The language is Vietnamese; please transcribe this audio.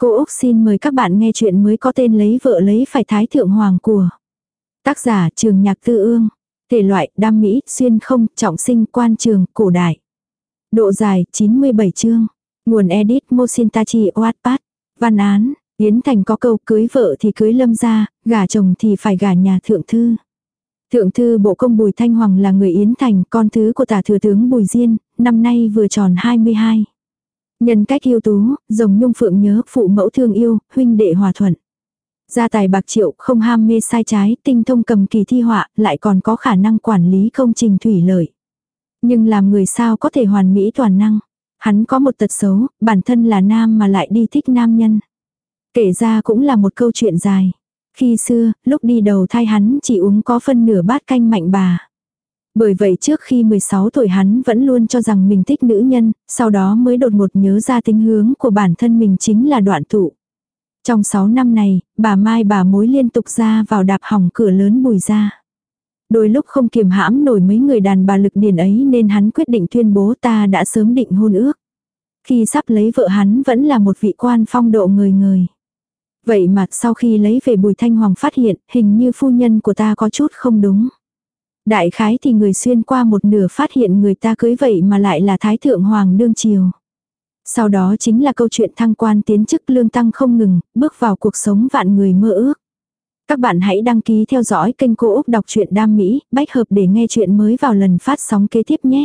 Cô Úc xin mời các bạn nghe chuyện mới có tên lấy vợ lấy phải thái thượng hoàng của. Tác giả trường nhạc tư ương. Thể loại đam mỹ, xuyên không, trọng sinh, quan trường, cổ đại. Độ dài 97 chương. Nguồn edit Mosintachi Wattpad. Văn án, Yến Thành có câu cưới vợ thì cưới lâm gia, gả chồng thì phải gả nhà thượng thư. Thượng thư bộ công Bùi Thanh Hoàng là người Yến Thành, con thứ của tả thừa tướng Bùi Diên, năm nay vừa tròn 22. Nhân cách yêu tú, rồng nhung phượng nhớ, phụ mẫu thương yêu, huynh đệ hòa thuận. Gia tài bạc triệu, không ham mê sai trái, tinh thông cầm kỳ thi họa, lại còn có khả năng quản lý công trình thủy lợi. Nhưng làm người sao có thể hoàn mỹ toàn năng. Hắn có một tật xấu, bản thân là nam mà lại đi thích nam nhân. Kể ra cũng là một câu chuyện dài. Khi xưa, lúc đi đầu thai hắn chỉ uống có phân nửa bát canh mạnh bà. Bởi vậy trước khi 16 tuổi hắn vẫn luôn cho rằng mình thích nữ nhân, sau đó mới đột ngột nhớ ra tính hướng của bản thân mình chính là đoạn tụ. Trong 6 năm này, bà Mai bà mối liên tục ra vào đạp hỏng cửa lớn bùi ra. Đôi lúc không kiềm hãm nổi mấy người đàn bà lực điển ấy nên hắn quyết định tuyên bố ta đã sớm định hôn ước. Khi sắp lấy vợ hắn vẫn là một vị quan phong độ người người. Vậy mà sau khi lấy về bùi thanh hoàng phát hiện hình như phu nhân của ta có chút không đúng. Đại khái thì người xuyên qua một nửa phát hiện người ta cưới vậy mà lại là Thái Thượng Hoàng đương triều. Sau đó chính là câu chuyện thăng quan tiến chức lương tăng không ngừng, bước vào cuộc sống vạn người mơ ước. Các bạn hãy đăng ký theo dõi kênh Cô Úc Đọc truyện Đam Mỹ, bách hợp để nghe chuyện mới vào lần phát sóng kế tiếp nhé.